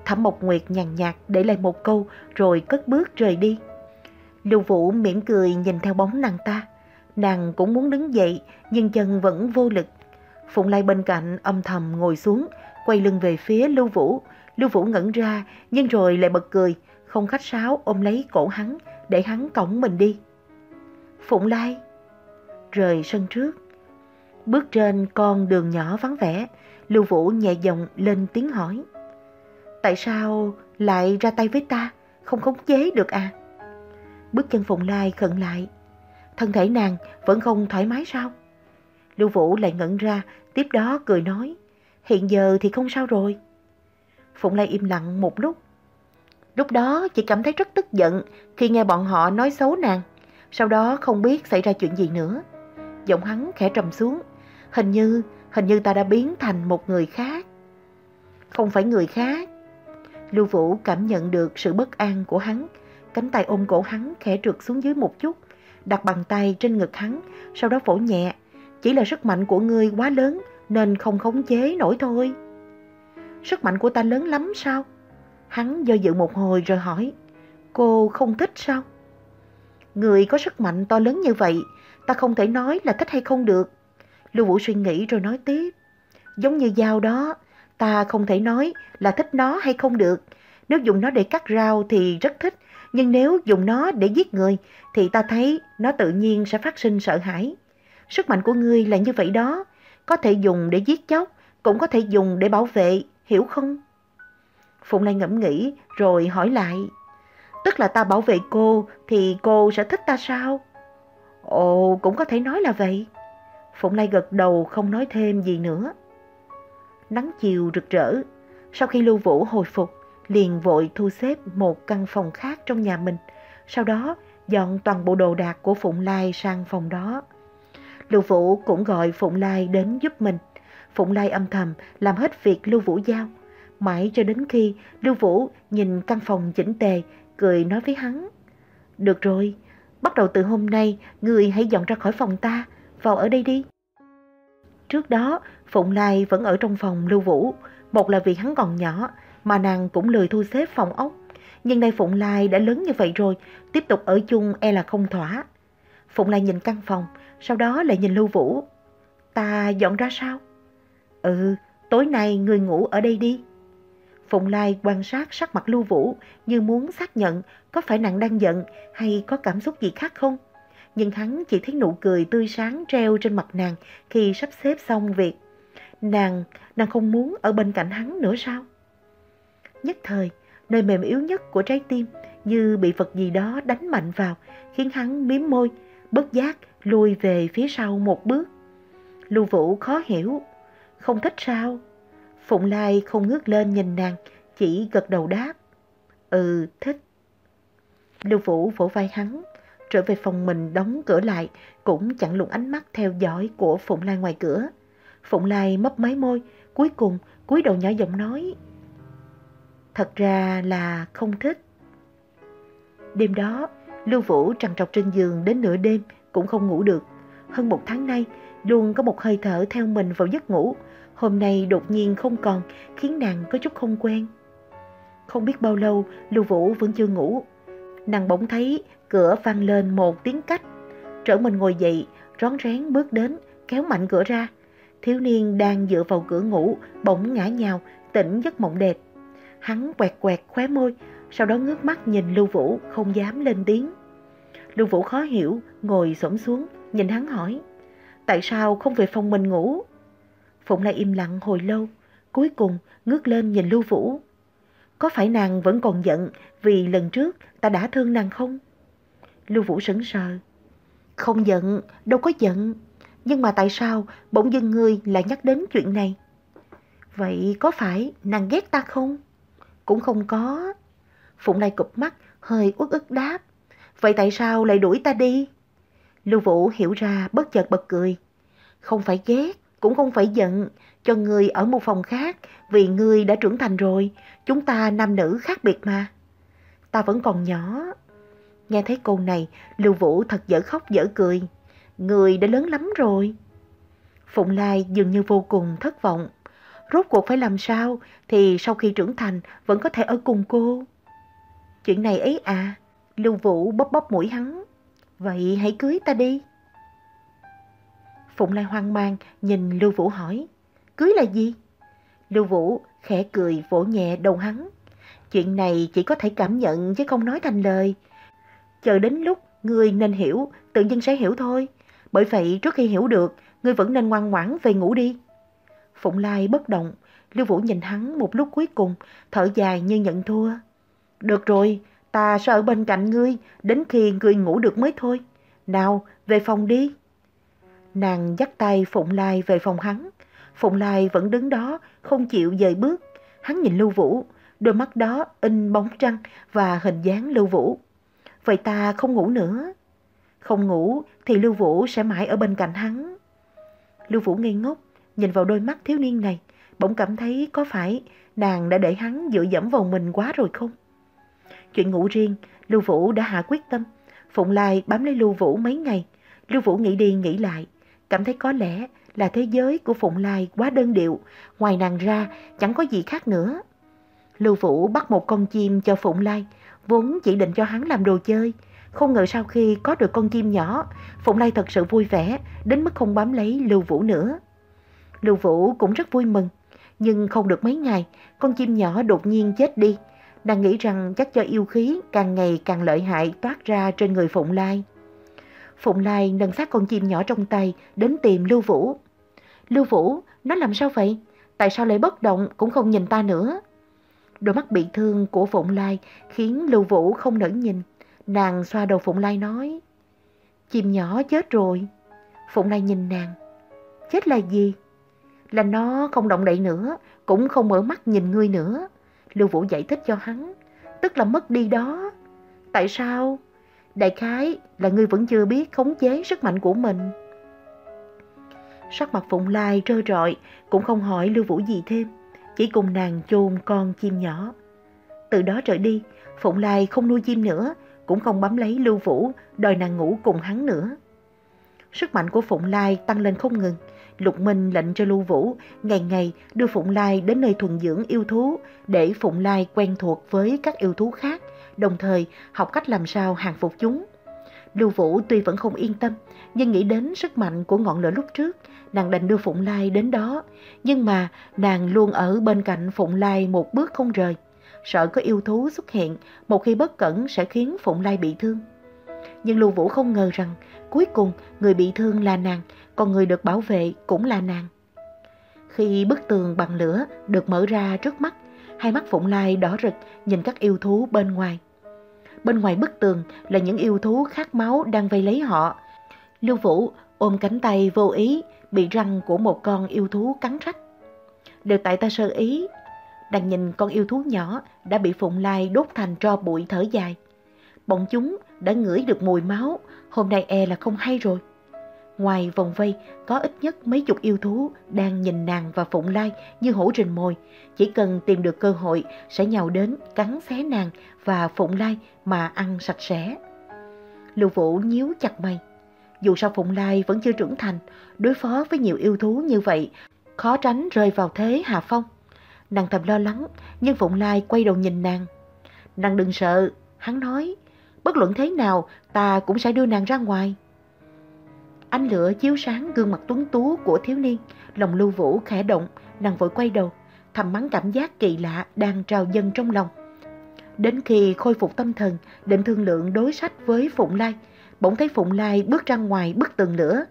Thẩm Mộc Nguyệt nhàn nhạt để lại một câu rồi cất bước rời đi. Lưu Vũ mỉm cười nhìn theo bóng nàng ta. Nàng cũng muốn đứng dậy nhưng chân vẫn vô lực. Phụng Lai bên cạnh âm thầm ngồi xuống, quay lưng về phía Lưu Vũ. Lưu Vũ ngẩn ra nhưng rồi lại bật cười, không khách sáo ôm lấy cổ hắn để hắn cõng mình đi. Phụng Lai rời sân trước. Bước trên con đường nhỏ vắng vẻ, Lưu Vũ nhẹ giọng lên tiếng hỏi. Tại sao lại ra tay với ta, không khống chế được à? Bước chân Phụng Lai khẩn lại. thân thể nàng vẫn không thoải mái sao? Lưu Vũ lại ngẩn ra, tiếp đó cười nói, hiện giờ thì không sao rồi. Phụng Lai im lặng một lúc. Lúc đó chị cảm thấy rất tức giận khi nghe bọn họ nói xấu nàng. Sau đó không biết xảy ra chuyện gì nữa. Giọng hắn khẽ trầm xuống. Hình như, hình như ta đã biến thành một người khác. Không phải người khác. Lưu Vũ cảm nhận được sự bất an của hắn. Cánh tay ôm cổ hắn khẽ trượt xuống dưới một chút. Đặt bàn tay trên ngực hắn, sau đó vỗ nhẹ. Chỉ là sức mạnh của ngươi quá lớn nên không khống chế nổi thôi. Sức mạnh của ta lớn lắm sao? Hắn do dự một hồi rồi hỏi, cô không thích sao? Người có sức mạnh to lớn như vậy, ta không thể nói là thích hay không được. Lưu Vũ suy nghĩ rồi nói tiếp, giống như dao đó, ta không thể nói là thích nó hay không được. Nếu dùng nó để cắt rau thì rất thích, nhưng nếu dùng nó để giết người thì ta thấy nó tự nhiên sẽ phát sinh sợ hãi. Sức mạnh của ngươi là như vậy đó, có thể dùng để giết chóc, cũng có thể dùng để bảo vệ, hiểu không? Phụng Lai ngẫm nghĩ rồi hỏi lại. Tức là ta bảo vệ cô thì cô sẽ thích ta sao? Ồ, cũng có thể nói là vậy. Phụng Lai gật đầu không nói thêm gì nữa. Nắng chiều rực rỡ. Sau khi Lưu Vũ hồi phục, liền vội thu xếp một căn phòng khác trong nhà mình. Sau đó dọn toàn bộ đồ đạc của Phụng Lai sang phòng đó. Lưu Vũ cũng gọi Phụng Lai đến giúp mình. Phụng Lai âm thầm làm hết việc Lưu Vũ giao. Mãi cho đến khi Lưu Vũ nhìn căn phòng chỉnh tề, cười nói với hắn. Được rồi, bắt đầu từ hôm nay, người hãy dọn ra khỏi phòng ta, vào ở đây đi. Trước đó, Phụng Lai vẫn ở trong phòng Lưu Vũ. Một là vì hắn còn nhỏ, mà nàng cũng lười thu xếp phòng ốc. Nhưng nay Phụng Lai đã lớn như vậy rồi, tiếp tục ở chung e là không thỏa. Phụng Lai nhìn căn phòng, sau đó lại nhìn Lưu Vũ. Ta dọn ra sao? Ừ, tối nay người ngủ ở đây đi. Phụng Lai quan sát sắc mặt Lưu Vũ như muốn xác nhận có phải nàng đang giận hay có cảm xúc gì khác không. Nhưng hắn chỉ thấy nụ cười tươi sáng treo trên mặt nàng khi sắp xếp xong việc. Nàng, nàng không muốn ở bên cạnh hắn nữa sao? Nhất thời, nơi mềm yếu nhất của trái tim như bị vật gì đó đánh mạnh vào, khiến hắn miếm môi, bất giác lùi về phía sau một bước. Lưu Vũ khó hiểu, không thích sao? Phụng Lai không ngước lên nhìn nàng, chỉ gật đầu đáp. Ừ, thích. Lưu Vũ vỗ vai hắn, trở về phòng mình đóng cửa lại, cũng chẳng lùng ánh mắt theo dõi của Phụng Lai ngoài cửa. Phụng Lai mấp máy môi, cuối cùng cúi đầu nhỏ giọng nói. Thật ra là không thích. Đêm đó, Lưu Vũ trằn trọc trên giường đến nửa đêm cũng không ngủ được. Hơn một tháng nay, luôn có một hơi thở theo mình vào giấc ngủ. Hôm nay đột nhiên không còn, khiến nàng có chút không quen. Không biết bao lâu, Lưu Vũ vẫn chưa ngủ. Nàng bỗng thấy cửa vang lên một tiếng cách. Trở mình ngồi dậy, rón rén bước đến, kéo mạnh cửa ra. Thiếu niên đang dựa vào cửa ngủ, bỗng ngã nhào, tỉnh giấc mộng đẹp. Hắn quẹt quẹt khóe môi, sau đó ngước mắt nhìn Lưu Vũ, không dám lên tiếng. Lưu Vũ khó hiểu, ngồi xổm xuống, nhìn hắn hỏi. Tại sao không về phòng mình ngủ? Phụng lại im lặng hồi lâu, cuối cùng ngước lên nhìn Lưu Vũ. Có phải nàng vẫn còn giận vì lần trước ta đã thương nàng không? Lưu Vũ sững sờ. Không giận, đâu có giận. Nhưng mà tại sao bỗng dưng ngươi lại nhắc đến chuyện này? Vậy có phải nàng ghét ta không? Cũng không có. Phụng Lai cụp mắt, hơi uất ức đáp. Vậy tại sao lại đuổi ta đi? Lưu Vũ hiểu ra bất chợt bật cười. Không phải ghét, cũng không phải giận, cho người ở một phòng khác vì người đã trưởng thành rồi, chúng ta nam nữ khác biệt mà. Ta vẫn còn nhỏ. Nghe thấy câu này, Lưu Vũ thật dở khóc dở cười. Người đã lớn lắm rồi. Phụng Lai dường như vô cùng thất vọng. Rốt cuộc phải làm sao thì sau khi trưởng thành vẫn có thể ở cùng cô. Chuyện này ấy à, Lưu Vũ bóp bóp mũi hắn. Vậy hãy cưới ta đi. Phụng Lai hoang mang nhìn Lưu Vũ hỏi. Cưới là gì? Lưu Vũ khẽ cười vỗ nhẹ đầu hắn. Chuyện này chỉ có thể cảm nhận chứ không nói thành lời. Chờ đến lúc ngươi nên hiểu, tự nhiên sẽ hiểu thôi. Bởi vậy trước khi hiểu được, ngươi vẫn nên ngoan ngoãn về ngủ đi. Phụng Lai bất động, Lưu Vũ nhìn hắn một lúc cuối cùng, thở dài như nhận thua. Được rồi, ta sẽ ở bên cạnh ngươi, đến khi ngươi ngủ được mới thôi. Nào, về phòng đi. Nàng dắt tay Phụng Lai về phòng hắn. Phụng Lai vẫn đứng đó, không chịu dời bước. Hắn nhìn Lưu Vũ, đôi mắt đó in bóng trăng và hình dáng Lưu Vũ. Vậy ta không ngủ nữa. Không ngủ thì Lưu Vũ sẽ mãi ở bên cạnh hắn. Lưu Vũ ngây ngốc, nhìn vào đôi mắt thiếu niên này, bỗng cảm thấy có phải nàng đã để hắn dựa dẫm vào mình quá rồi không? Chuyện ngủ riêng, Lưu Vũ đã hạ quyết tâm. Phụng Lai bám lấy Lưu Vũ mấy ngày. Lưu Vũ nghĩ đi nghĩ lại, cảm thấy có lẽ là thế giới của Phụng Lai quá đơn điệu, ngoài nàng ra chẳng có gì khác nữa. Lưu Vũ bắt một con chim cho Phụng Lai, vốn chỉ định cho hắn làm đồ chơi. Không ngờ sau khi có được con chim nhỏ, Phụng Lai thật sự vui vẻ, đến mức không bám lấy Lưu Vũ nữa. Lưu Vũ cũng rất vui mừng, nhưng không được mấy ngày, con chim nhỏ đột nhiên chết đi. đang nghĩ rằng chắc cho yêu khí càng ngày càng lợi hại toát ra trên người Phụng Lai. Phụng Lai nâng xác con chim nhỏ trong tay đến tìm Lưu Vũ. Lưu Vũ, nó làm sao vậy? Tại sao lại bất động cũng không nhìn ta nữa? Đôi mắt bị thương của Phụng Lai khiến Lưu Vũ không nỡ nhìn. Nàng xoa đầu Phụng Lai nói, chim nhỏ chết rồi. Phụng Lai nhìn nàng, chết là gì? Là nó không động đậy nữa, cũng không mở mắt nhìn ngươi nữa. Lưu Vũ giải thích cho hắn, tức là mất đi đó. Tại sao? Đại khái là ngươi vẫn chưa biết khống chế sức mạnh của mình. Sắc mặt Phụng Lai trơ trọi, cũng không hỏi Lưu Vũ gì thêm, chỉ cùng nàng chôn con chim nhỏ. Từ đó trở đi, Phụng Lai không nuôi chim nữa, cũng không bám lấy Lưu Vũ, đòi nàng ngủ cùng hắn nữa. Sức mạnh của Phụng Lai tăng lên không ngừng. Lục Minh lệnh cho Lưu Vũ ngày ngày đưa Phụng Lai đến nơi thuần dưỡng yêu thú để Phụng Lai quen thuộc với các yêu thú khác, đồng thời học cách làm sao hàng phục chúng. Lưu Vũ tuy vẫn không yên tâm, nhưng nghĩ đến sức mạnh của ngọn lửa lúc trước, nàng đành đưa Phụng Lai đến đó. Nhưng mà nàng luôn ở bên cạnh Phụng Lai một bước không rời sợ có yêu thú xuất hiện, một khi bất cẩn sẽ khiến Phụng Lai bị thương. Nhưng Lưu Vũ không ngờ rằng cuối cùng người bị thương là nàng, còn người được bảo vệ cũng là nàng. Khi bức tường bằng lửa được mở ra trước mắt, hai mắt Phụng Lai đỏ rực nhìn các yêu thú bên ngoài. Bên ngoài bức tường là những yêu thú khát máu đang vây lấy họ. Lưu Vũ ôm cánh tay vô ý bị răng của một con yêu thú cắn rách. Đều tại ta sơ ý, đang nhìn con yêu thú nhỏ đã bị Phụng Lai đốt thành tro bụi thở dài. Bọn chúng đã ngửi được mùi máu, hôm nay e là không hay rồi. Ngoài vòng vây, có ít nhất mấy chục yêu thú đang nhìn nàng và Phụng Lai như hổ rình mồi. Chỉ cần tìm được cơ hội sẽ nhào đến cắn xé nàng và Phụng Lai mà ăn sạch sẽ. Lưu Vũ nhíu chặt mày. Dù sao Phụng Lai vẫn chưa trưởng thành, đối phó với nhiều yêu thú như vậy, khó tránh rơi vào thế hạ phong. Nàng thầm lo lắng, nhưng Phụng Lai quay đầu nhìn nàng. Nàng đừng sợ, hắn nói, bất luận thế nào ta cũng sẽ đưa nàng ra ngoài. Ánh lửa chiếu sáng gương mặt tuấn tú của thiếu niên, lòng lưu vũ khẽ động, nàng vội quay đầu, thầm mắng cảm giác kỳ lạ đang trào dâng trong lòng. Đến khi khôi phục tâm thần, định thương lượng đối sách với Phụng Lai, bỗng thấy Phụng Lai bước ra ngoài bức tường lửa.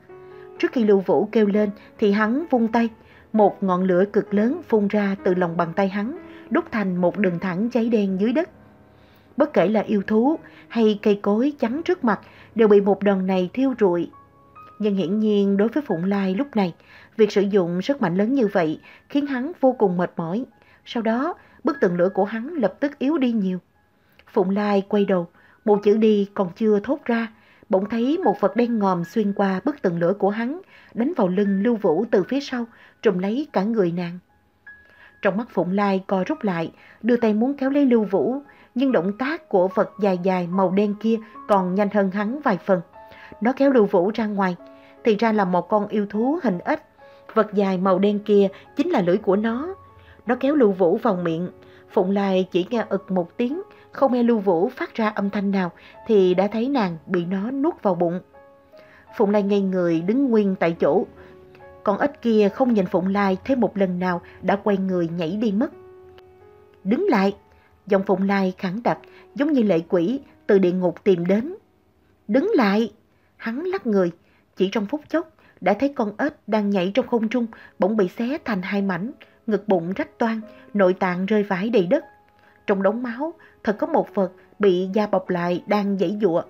Trước khi Lưu Vũ kêu lên thì hắn vung tay, một ngọn lửa cực lớn phun ra từ lòng bàn tay hắn, đúc thành một đường thẳng cháy đen dưới đất. Bất kể là yêu thú hay cây cối trắng trước mặt đều bị một đòn này thiêu rụi. Nhưng hiển nhiên đối với Phụng Lai lúc này, việc sử dụng sức mạnh lớn như vậy khiến hắn vô cùng mệt mỏi. Sau đó, bức tường lửa của hắn lập tức yếu đi nhiều. Phụng Lai quay đầu, một chữ đi còn chưa thốt ra, bỗng thấy một vật đen ngòm xuyên qua bức tường lửa của hắn, đánh vào lưng Lưu Vũ từ phía sau, trùm lấy cả người nàng. Trong mắt Phụng Lai co rút lại, đưa tay muốn kéo lấy Lưu Vũ, nhưng động tác của vật dài dài màu đen kia còn nhanh hơn hắn vài phần. Nó kéo Lưu Vũ ra ngoài, thì ra là một con yêu thú hình ếch. Vật dài màu đen kia chính là lưỡi của nó. Nó kéo Lưu Vũ vào miệng. Phụng Lai chỉ nghe ực một tiếng, không nghe Lưu Vũ phát ra âm thanh nào thì đã thấy nàng bị nó nuốt vào bụng. Phụng Lai ngây người đứng nguyên tại chỗ, con ếch kia không nhìn Phụng Lai thêm một lần nào đã quay người nhảy đi mất. Đứng lại, giọng Phụng Lai khẳng đặc giống như lệ quỷ từ địa ngục tìm đến. Đứng lại, hắn lắc người, chỉ trong phút chốc đã thấy con ếch đang nhảy trong không trung bỗng bị xé thành hai mảnh, ngực bụng rách toan, nội tạng rơi vãi đầy đất. Trong đống máu, thật có một vật bị da bọc lại đang dãy dụa.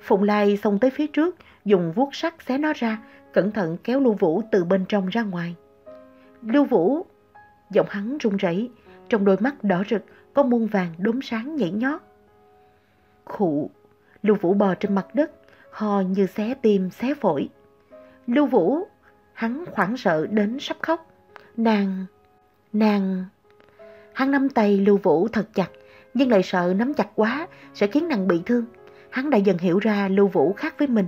Phụng Lai xông tới phía trước, dùng vuốt sắt xé nó ra, cẩn thận kéo Lưu Vũ từ bên trong ra ngoài. Lưu Vũ! Giọng hắn run rẩy, trong đôi mắt đỏ rực có muôn vàng đốm sáng nhảy nhót. Khụ! Lưu Vũ bò trên mặt đất, ho như xé tim xé phổi. Lưu Vũ! Hắn hoảng sợ đến sắp khóc. Nàng! Nàng! Hắn nắm tay Lưu Vũ thật chặt, nhưng lại sợ nắm chặt quá sẽ khiến nàng bị thương. Hắn đã dần hiểu ra Lưu Vũ khác với mình.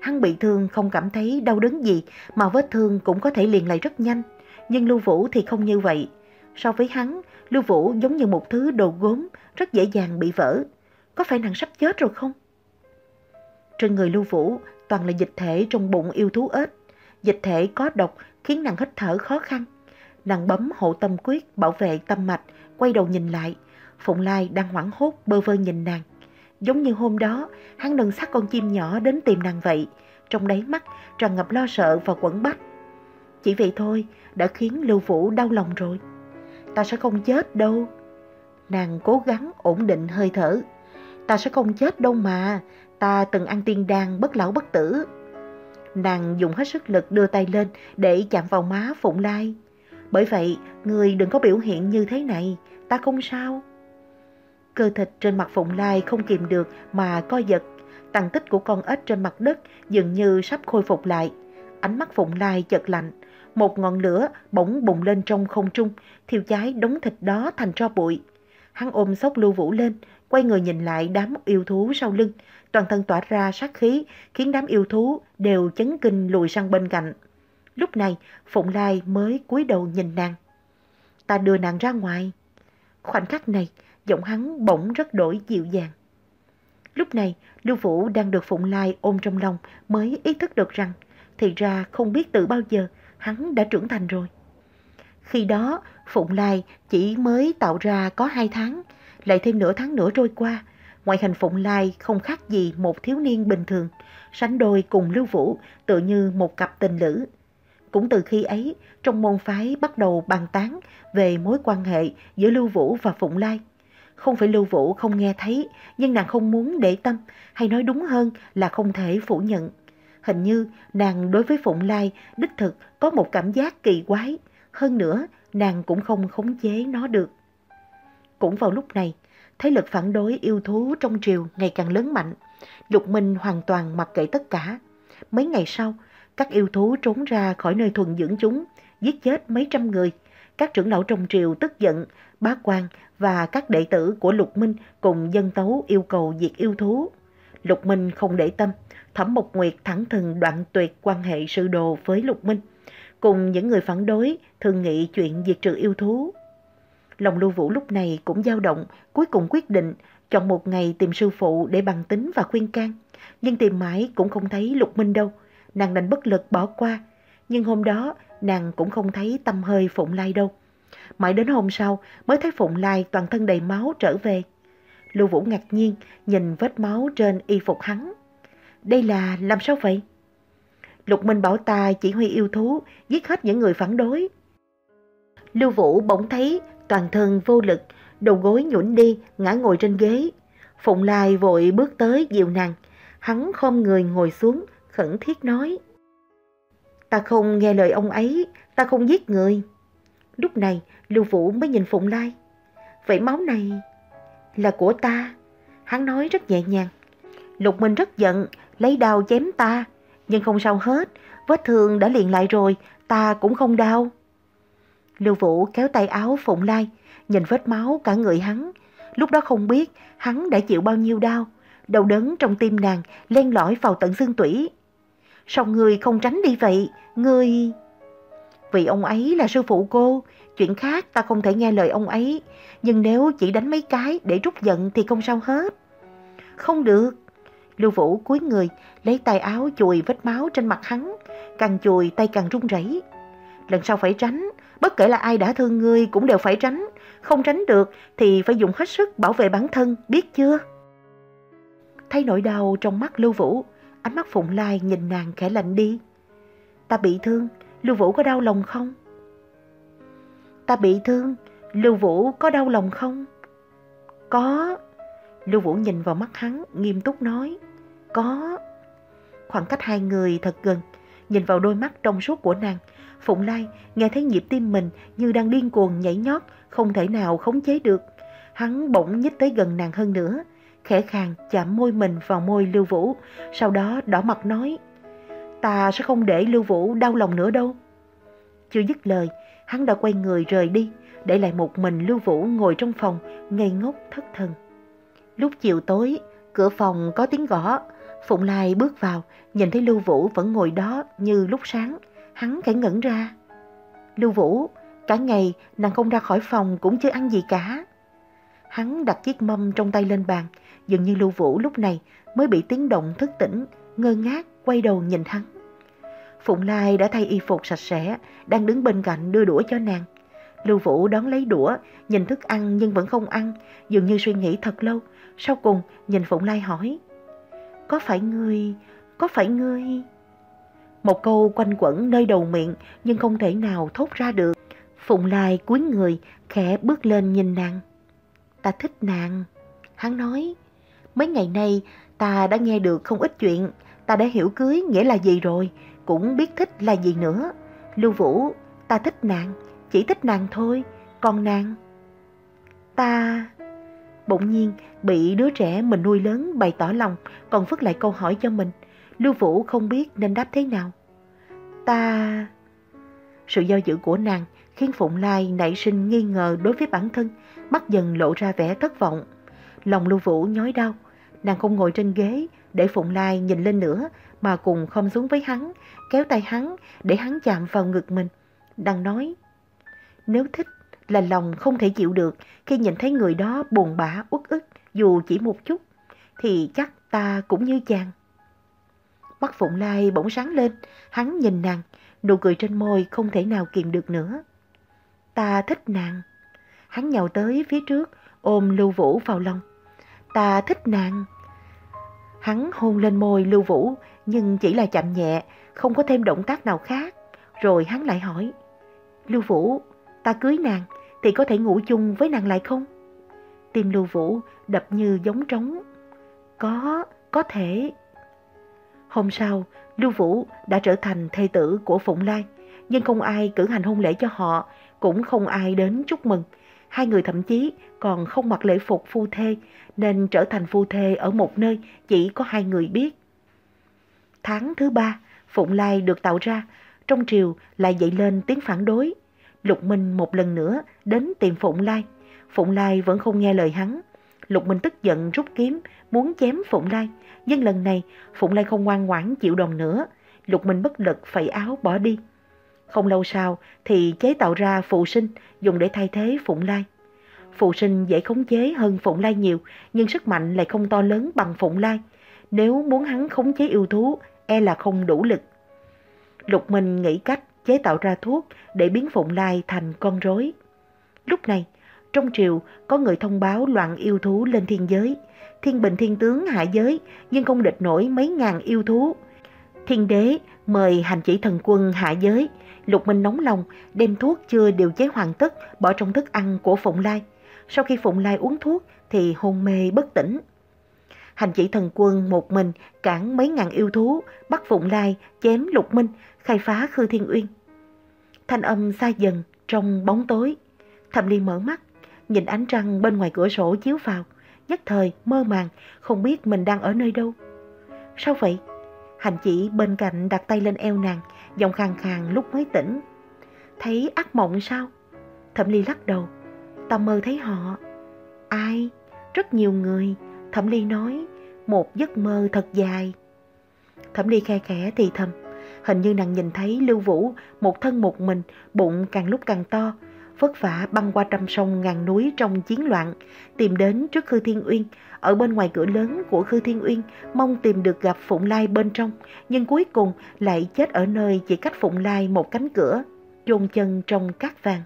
Hắn bị thương không cảm thấy đau đớn gì mà vết thương cũng có thể liền lại rất nhanh. Nhưng Lưu Vũ thì không như vậy. So với hắn, Lưu Vũ giống như một thứ đồ gốm rất dễ dàng bị vỡ. Có phải nàng sắp chết rồi không? Trên người Lưu Vũ toàn là dịch thể trong bụng yêu thú ếch. Dịch thể có độc khiến nàng hít thở khó khăn. Nàng bấm hộ tâm quyết bảo vệ tâm mạch, quay đầu nhìn lại. Phụng Lai đang hoảng hốt bơ vơ nhìn nàng. Giống như hôm đó, hắn nâng xác con chim nhỏ đến tìm nàng vậy. Trong đáy mắt tràn ngập lo sợ và quẩn bách. Chỉ vậy thôi đã khiến Lưu Vũ đau lòng rồi. Ta sẽ không chết đâu. Nàng cố gắng ổn định hơi thở. Ta sẽ không chết đâu mà. Ta từng ăn tiên đan bất lão bất tử. Nàng dùng hết sức lực đưa tay lên để chạm vào má Phụng Lai. Bởi vậy, người đừng có biểu hiện như thế này, ta không sao. Cơ thịt trên mặt Phụng Lai không kìm được mà co giật. tàn tích của con ếch trên mặt đất dường như sắp khôi phục lại. Ánh mắt Phụng Lai chật lạnh. Một ngọn lửa bỗng bùng lên trong không trung, thiêu cháy đống thịt đó thành tro bụi. Hắn ôm sốc lưu vũ lên, quay người nhìn lại đám yêu thú sau lưng. Toàn thân tỏa ra sát khí, khiến đám yêu thú đều chấn kinh lùi sang bên cạnh. Lúc này, Phụng Lai mới cúi đầu nhìn nàng. Ta đưa nàng ra ngoài. Khoảnh khắc này, giọng hắn bỗng rất đổi dịu dàng. Lúc này, Lưu Vũ đang được Phụng Lai ôm trong lòng mới ý thức được rằng thì ra không biết từ bao giờ hắn đã trưởng thành rồi. Khi đó, Phụng Lai chỉ mới tạo ra có hai tháng, lại thêm nửa tháng nữa trôi qua. Ngoại hình Phụng Lai không khác gì một thiếu niên bình thường, sánh đôi cùng Lưu Vũ tự như một cặp tình lữ. Cũng từ khi ấy, trong môn phái bắt đầu bàn tán về mối quan hệ giữa Lưu Vũ và Phụng Lai. Không phải Lưu Vũ không nghe thấy, nhưng nàng không muốn để tâm, hay nói đúng hơn là không thể phủ nhận. Hình như nàng đối với Phụng Lai đích thực có một cảm giác kỳ quái. Hơn nữa, nàng cũng không khống chế nó được. Cũng vào lúc này, thế lực phản đối yêu thú trong triều ngày càng lớn mạnh. Lục Minh hoàn toàn mặc kệ tất cả. Mấy ngày sau, các yêu thú trốn ra khỏi nơi thuần dưỡng chúng, giết chết mấy trăm người. Các trưởng lão trong triều tức giận, bá quan và các đệ tử của Lục Minh cùng dân tấu yêu cầu diệt yêu thú. Lục Minh không để tâm, Thẩm Mộc Nguyệt thẳng thừng đoạn tuyệt quan hệ sư đồ với Lục Minh, cùng những người phản đối thường nghị chuyện diệt trừ yêu thú. Lòng Lưu Vũ lúc này cũng dao động, cuối cùng quyết định chọn một ngày tìm sư phụ để bằng tính và khuyên can. Nhưng tìm mãi cũng không thấy Lục Minh đâu, nàng đành bất lực bỏ qua. Nhưng hôm đó nàng cũng không thấy tâm hơi Phụng Lai đâu. Mãi đến hôm sau mới thấy Phụng Lai toàn thân đầy máu trở về. Lưu Vũ ngạc nhiên nhìn vết máu trên y phục hắn. Đây là làm sao vậy? Lục Minh bảo ta chỉ huy yêu thú, giết hết những người phản đối. Lưu Vũ bỗng thấy toàn thân vô lực, đầu gối nhũn đi, ngã ngồi trên ghế. Phụng Lai vội bước tới dịu nàng. Hắn khom người ngồi xuống, khẩn thiết nói. Ta không nghe lời ông ấy, ta không giết người. Lúc này, Lưu Vũ mới nhìn Phụng Lai. Vậy máu này là của ta. Hắn nói rất nhẹ nhàng. Lục Minh rất giận, lấy đao chém ta. Nhưng không sao hết, vết thương đã liền lại rồi, ta cũng không đau. Lưu Vũ kéo tay áo Phụng Lai, nhìn vết máu cả người hắn. Lúc đó không biết hắn đã chịu bao nhiêu đau, đau đớn trong tim nàng len lỏi vào tận xương tủy. Sao người không tránh đi vậy, người... Vì ông ấy là sư phụ cô, chuyện khác ta không thể nghe lời ông ấy, nhưng nếu chỉ đánh mấy cái để trút giận thì không sao hết. Không được. Lưu Vũ cúi người, lấy tay áo chùi vết máu trên mặt hắn, càng chùi tay càng run rẩy. Lần sau phải tránh, bất kể là ai đã thương ngươi cũng đều phải tránh, không tránh được thì phải dùng hết sức bảo vệ bản thân, biết chưa? Thấy nỗi đau trong mắt Lưu Vũ, ánh mắt Phụng Lai nhìn nàng khẽ lạnh đi. Ta bị thương, Lưu Vũ có đau lòng không? Ta bị thương, Lưu Vũ có đau lòng không? Có. Lưu Vũ nhìn vào mắt hắn, nghiêm túc nói. Có. khoảng cách hai người thật gần. Nhìn vào đôi mắt trong suốt của nàng, Phụng Lai nghe thấy nhịp tim mình như đang điên cuồng nhảy nhót, không thể nào khống chế được. Hắn bỗng nhích tới gần nàng hơn nữa, khẽ khàng chạm môi mình vào môi Lưu Vũ, sau đó đỏ mặt nói, ta sẽ không để Lưu Vũ đau lòng nữa đâu. Chưa dứt lời, hắn đã quay người rời đi, để lại một mình Lưu Vũ ngồi trong phòng, ngây ngốc thất thần. Lúc chiều tối, cửa phòng có tiếng gõ, Phụng Lai bước vào, nhìn thấy Lưu Vũ vẫn ngồi đó như lúc sáng, hắn khẽ ngẩn ra. Lưu Vũ, cả ngày nàng không ra khỏi phòng cũng chưa ăn gì cả. Hắn đặt chiếc mâm trong tay lên bàn, dường như Lưu Vũ lúc này mới bị tiếng động thức tỉnh, ngơ ngác quay đầu nhìn hắn. Phụng Lai đã thay y phục sạch sẽ, đang đứng bên cạnh đưa đũa cho nàng. Lưu Vũ đón lấy đũa, nhìn thức ăn nhưng vẫn không ăn, dường như suy nghĩ thật lâu. Sau cùng nhìn Phụng Lai hỏi, Có phải ngươi, có phải ngươi... Một câu quanh quẩn nơi đầu miệng nhưng không thể nào thốt ra được. Phụng Lai cúi người, khẽ bước lên nhìn nàng. Ta thích nàng. Hắn nói, mấy ngày nay ta đã nghe được không ít chuyện, ta đã hiểu cưới nghĩa là gì rồi, cũng biết thích là gì nữa. Lưu Vũ, ta thích nàng, chỉ thích nàng thôi, còn nàng. Ta... Bỗng nhiên bị đứa trẻ mình nuôi lớn bày tỏ lòng, còn phức lại câu hỏi cho mình. Lưu Vũ không biết nên đáp thế nào. Ta... Sự do dự của nàng khiến Phụng Lai nảy sinh nghi ngờ đối với bản thân, mắt dần lộ ra vẻ thất vọng. Lòng Lưu Vũ nhói đau, nàng không ngồi trên ghế để Phụng Lai nhìn lên nữa mà cùng không xuống với hắn, kéo tay hắn để hắn chạm vào ngực mình. Đang nói, nếu thích là lòng không thể chịu được khi nhìn thấy người đó buồn bã uất ức dù chỉ một chút, thì chắc ta cũng như chàng. Mắt Phụng Lai bỗng sáng lên, hắn nhìn nàng, nụ cười trên môi không thể nào kìm được nữa. Ta thích nàng. Hắn nhào tới phía trước, ôm Lưu Vũ vào lòng. Ta thích nàng. Hắn hôn lên môi Lưu Vũ, nhưng chỉ là chậm nhẹ, không có thêm động tác nào khác. Rồi hắn lại hỏi, Lưu Vũ, ta cưới nàng thì có thể ngủ chung với nàng lại không? Tim Lưu Vũ đập như giống trống. Có, có thể. Hôm sau, Lưu Vũ đã trở thành thê tử của Phụng Lai, nhưng không ai cử hành hôn lễ cho họ, cũng không ai đến chúc mừng. Hai người thậm chí còn không mặc lễ phục phu thê, nên trở thành phu thê ở một nơi chỉ có hai người biết. Tháng thứ ba, Phụng Lai được tạo ra, trong triều lại dậy lên tiếng phản đối. Lục Minh một lần nữa đến tìm Phụng Lai. Phụng Lai vẫn không nghe lời hắn. Lục Minh tức giận rút kiếm, muốn chém Phụng Lai. Nhưng lần này, Phụng Lai không ngoan ngoãn chịu đòn nữa. Lục Minh bất lực phẩy áo bỏ đi. Không lâu sau thì chế tạo ra phụ sinh dùng để thay thế Phụng Lai. Phụ sinh dễ khống chế hơn Phụng Lai nhiều, nhưng sức mạnh lại không to lớn bằng Phụng Lai. Nếu muốn hắn khống chế yêu thú, e là không đủ lực. Lục Minh nghĩ cách chế tạo ra thuốc để biến Phụng Lai thành con rối. Lúc này, trong triều có người thông báo loạn yêu thú lên thiên giới. Thiên bình thiên tướng hạ giới nhưng không địch nổi mấy ngàn yêu thú. Thiên đế mời hành chỉ thần quân hạ giới. Lục Minh nóng lòng đem thuốc chưa điều chế hoàn tất bỏ trong thức ăn của Phụng Lai. Sau khi Phụng Lai uống thuốc thì hôn mê bất tỉnh. Hành chỉ thần quân một mình cản mấy ngàn yêu thú, bắt Phụng Lai, chém Lục Minh, khai phá Khư Thiên Uyên. Thanh âm xa dần trong bóng tối. Thẩm Ly mở mắt, nhìn ánh trăng bên ngoài cửa sổ chiếu vào, nhất thời mơ màng, không biết mình đang ở nơi đâu. Sao vậy? Hành chỉ bên cạnh đặt tay lên eo nàng, giọng khàn khàn lúc mới tỉnh. Thấy ác mộng sao? Thẩm Ly lắc đầu. Ta mơ thấy họ. Ai? Rất nhiều người. Thẩm Ly nói. Một giấc mơ thật dài. Thẩm Ly khe khẽ thì thầm. Hình như nàng nhìn thấy Lưu Vũ một thân một mình, bụng càng lúc càng to, vất vả băng qua trăm sông ngàn núi trong chiến loạn, tìm đến trước Khư Thiên Uyên, ở bên ngoài cửa lớn của Khư Thiên Uyên, mong tìm được gặp Phụng Lai bên trong, nhưng cuối cùng lại chết ở nơi chỉ cách Phụng Lai một cánh cửa, chôn chân trong cát vàng.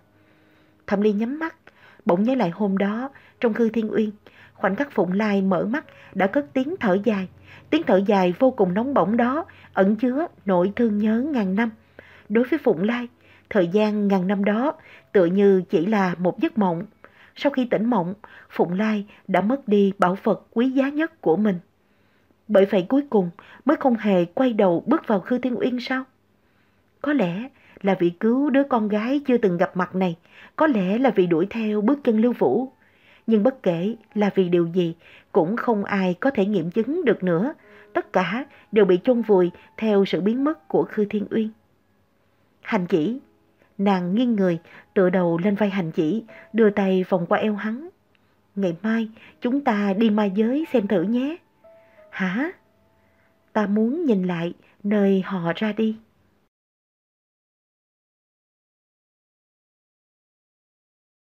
Thẩm Ly nhắm mắt, bỗng nhớ lại hôm đó trong Khư Thiên Uyên, khoảnh khắc Phụng Lai mở mắt đã cất tiếng thở dài, tiếng thở dài vô cùng nóng bỏng đó ẩn chứa nỗi thương nhớ ngàn năm. Đối với Phụng Lai, thời gian ngàn năm đó tựa như chỉ là một giấc mộng. Sau khi tỉnh mộng, Phụng Lai đã mất đi bảo vật quý giá nhất của mình. Bởi vậy cuối cùng mới không hề quay đầu bước vào Khư Thiên Uyên sao? Có lẽ là vì cứu đứa con gái chưa từng gặp mặt này, có lẽ là vì đuổi theo bước chân Lưu Vũ. Nhưng bất kể là vì điều gì, cũng không ai có thể nghiệm chứng được nữa. Tất cả đều bị chôn vùi theo sự biến mất của Khư Thiên Uyên. Hành chỉ, nàng nghiêng người, tựa đầu lên vai hành chỉ, đưa tay vòng qua eo hắn. Ngày mai chúng ta đi ma giới xem thử nhé. Hả? Ta muốn nhìn lại nơi họ ra đi.